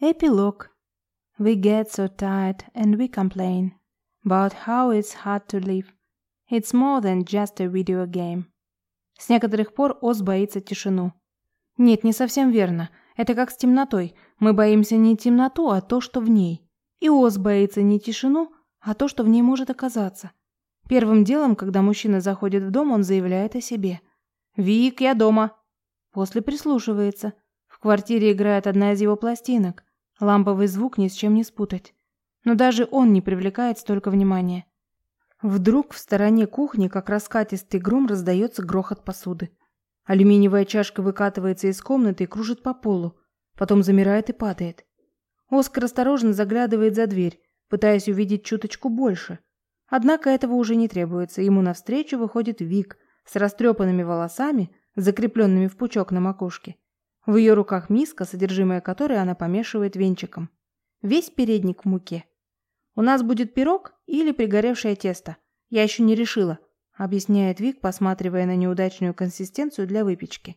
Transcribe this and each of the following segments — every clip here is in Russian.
Эпилог. We get so tired and we complain about how it's hard to live. It's more than just a video game. С некоторых пор Оз боится тишину. Нет, не совсем верно. Это как с темнотой. Мы боимся не темноту, а то, что в ней. И Оз боится не тишину, а то, что в ней может оказаться. Первым делом, когда мужчина заходит в дом, он заявляет о себе. «Вик, я дома!» После прислушивается. В квартире играет одна из его пластинок. Ламповый звук ни с чем не спутать. Но даже он не привлекает столько внимания. Вдруг в стороне кухни, как раскатистый гром, раздается грохот посуды. Алюминиевая чашка выкатывается из комнаты и кружит по полу, потом замирает и падает. Оскар осторожно заглядывает за дверь, пытаясь увидеть чуточку больше. Однако этого уже не требуется, ему навстречу выходит Вик с растрепанными волосами, закрепленными в пучок на макушке. В ее руках миска, содержимое которой она помешивает венчиком. Весь передник в муке. «У нас будет пирог или пригоревшее тесто. Я еще не решила», — объясняет Вик, посматривая на неудачную консистенцию для выпечки.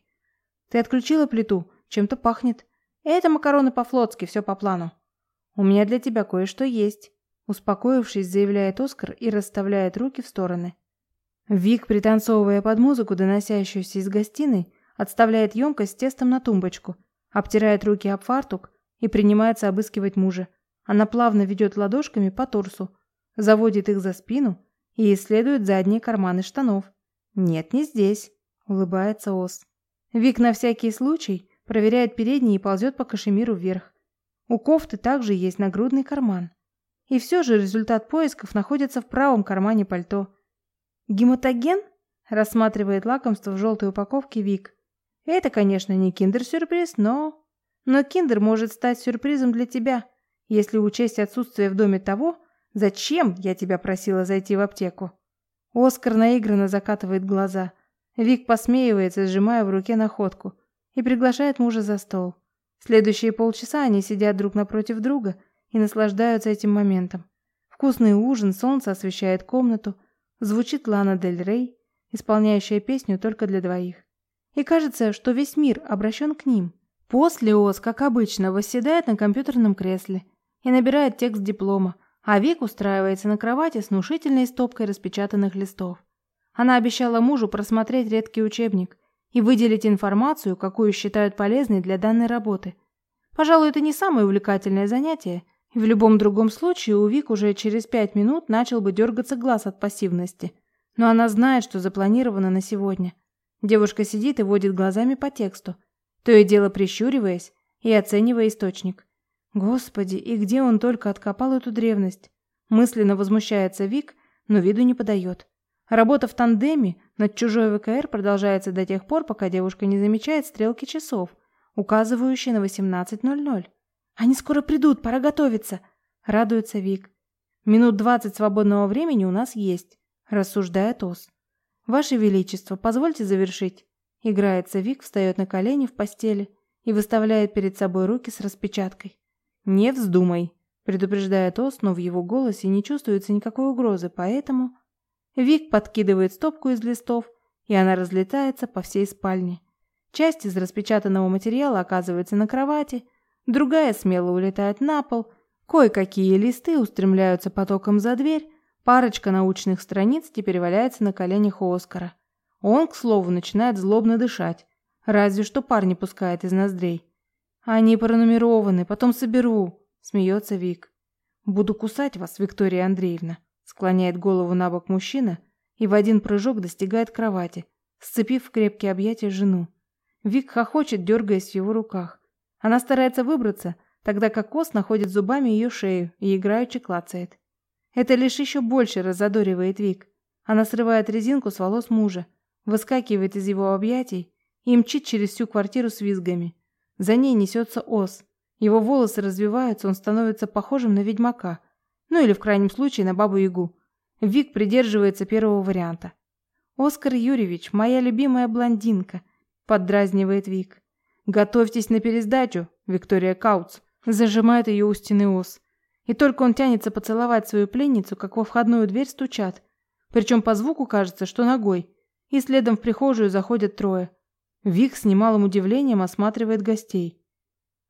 «Ты отключила плиту? Чем-то пахнет. Это макароны по-флотски, все по плану». «У меня для тебя кое-что есть», — успокоившись, заявляет Оскар и расставляет руки в стороны. Вик, пританцовывая под музыку, доносящуюся из гостиной, отставляет емкость с тестом на тумбочку, обтирает руки об фартук и принимается обыскивать мужа. Она плавно ведет ладошками по торсу, заводит их за спину и исследует задние карманы штанов. «Нет, не здесь», — улыбается Ос. Вик на всякий случай проверяет передние и ползет по кашемиру вверх. У кофты также есть нагрудный карман. И все же результат поисков находится в правом кармане пальто. «Гематоген?» – рассматривает лакомство в желтой упаковке Вик. Это, конечно, не киндер-сюрприз, но... Но киндер может стать сюрпризом для тебя, если учесть отсутствие в доме того, зачем я тебя просила зайти в аптеку. Оскар наигранно закатывает глаза. Вик посмеивается, сжимая в руке находку, и приглашает мужа за стол. Следующие полчаса они сидят друг напротив друга и наслаждаются этим моментом. Вкусный ужин, солнце освещает комнату, звучит Лана Дель Рей, исполняющая песню только для двоих. И кажется, что весь мир обращен к ним. После Оз, как обычно, восседает на компьютерном кресле и набирает текст диплома, а Вик устраивается на кровати с внушительной стопкой распечатанных листов. Она обещала мужу просмотреть редкий учебник и выделить информацию, какую считают полезной для данной работы. Пожалуй, это не самое увлекательное занятие, и в любом другом случае у Вик уже через пять минут начал бы дергаться глаз от пассивности. Но она знает, что запланировано на сегодня. Девушка сидит и водит глазами по тексту, то и дело прищуриваясь и оценивая источник. Господи, и где он только откопал эту древность? Мысленно возмущается Вик, но виду не подает. Работа в тандеме над чужой ВКР продолжается до тех пор, пока девушка не замечает стрелки часов, указывающие на 18.00. «Они скоро придут, пора готовиться!» – радуется Вик. «Минут двадцать свободного времени у нас есть», – рассуждает Ос. «Ваше Величество, позвольте завершить». Играется Вик, встает на колени в постели и выставляет перед собой руки с распечаткой. «Не вздумай», – предупреждает Ос, но в его голосе не чувствуется никакой угрозы, поэтому... Вик подкидывает стопку из листов, и она разлетается по всей спальне. Часть из распечатанного материала оказывается на кровати, другая смело улетает на пол, кое-какие листы устремляются потоком за дверь, Парочка научных страниц теперь валяется на коленях у Оскара. Он, к слову, начинает злобно дышать. Разве что пар не пускает из ноздрей. «Они пронумерованы, потом соберу», — смеется Вик. «Буду кусать вас, Виктория Андреевна», — склоняет голову на бок мужчина и в один прыжок достигает кровати, сцепив в крепкие объятия жену. Вик хохочет, дергаясь в его руках. Она старается выбраться, тогда как Кос находит зубами ее шею и играючи клацает. Это лишь еще больше разодоривает Вик. Она срывает резинку с волос мужа, выскакивает из его объятий и мчит через всю квартиру с визгами. За ней несется ос. Его волосы развиваются, он становится похожим на ведьмака. Ну или в крайнем случае на бабу-ягу. Вик придерживается первого варианта. «Оскар Юрьевич, моя любимая блондинка», – поддразнивает Вик. «Готовьтесь на пересдачу, Виктория Кауц», – зажимает ее у стены ос. И только он тянется поцеловать свою пленницу, как во входную дверь стучат. Причем по звуку кажется, что ногой. И следом в прихожую заходят трое. Вик с немалым удивлением осматривает гостей.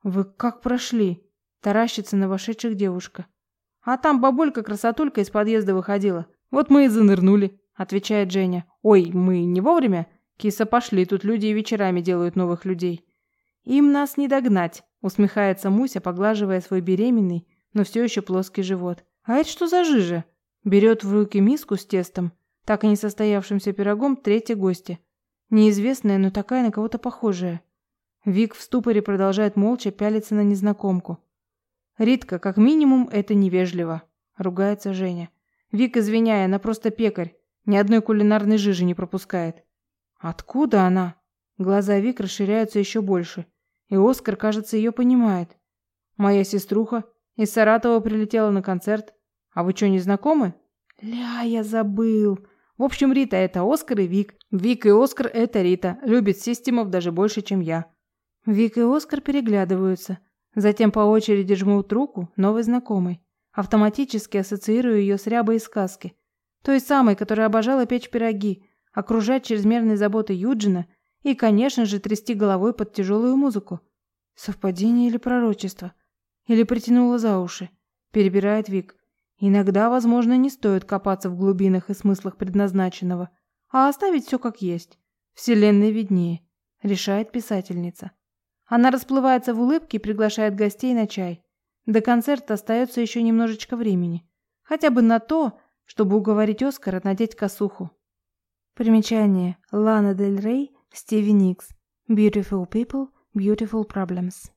«Вы как прошли?» Таращится на вошедших девушка. А там бабулька-красотулька из подъезда выходила. Вот мы и занырнули, отвечает Женя. Ой, мы не вовремя? Киса, пошли, тут люди и вечерами делают новых людей. Им нас не догнать, усмехается Муся, поглаживая свой беременный, но все еще плоский живот. А это что за жижа? Берет в руки миску с тестом, так и не состоявшимся пирогом третья гостья. Неизвестная, но такая на кого-то похожая. Вик в ступоре продолжает молча пялиться на незнакомку. «Ритка, как минимум, это невежливо», — ругается Женя. «Вик, извиняй, она просто пекарь. Ни одной кулинарной жижи не пропускает». «Откуда она?» Глаза Вик расширяются еще больше. И Оскар, кажется, ее понимает. «Моя сеструха из Саратова прилетела на концерт. А вы что, не знакомы?» «Ля, я забыл. В общем, Рита — это Оскар и Вик. Вик и Оскар — это Рита. Любит системов даже больше, чем я». Вик и Оскар переглядываются. Затем по очереди жмут руку новой знакомой. Автоматически ассоциирую ее с рябой из сказки. Той самой, которая обожала печь пироги, окружать чрезмерной заботой Юджина и, конечно же, трясти головой под тяжелую музыку. Совпадение или пророчество? Или притянуло за уши? Перебирает Вик. Иногда, возможно, не стоит копаться в глубинах и смыслах предназначенного, а оставить все как есть. Вселенной виднее, решает писательница. Она расплывается в улыбке и приглашает гостей на чай. До концерта остается еще немножечко времени. Хотя бы на то, чтобы уговорить Оскара надеть косуху. Примечание. Лана Дель Рей, Стиви Никс. Beautiful people, beautiful problems.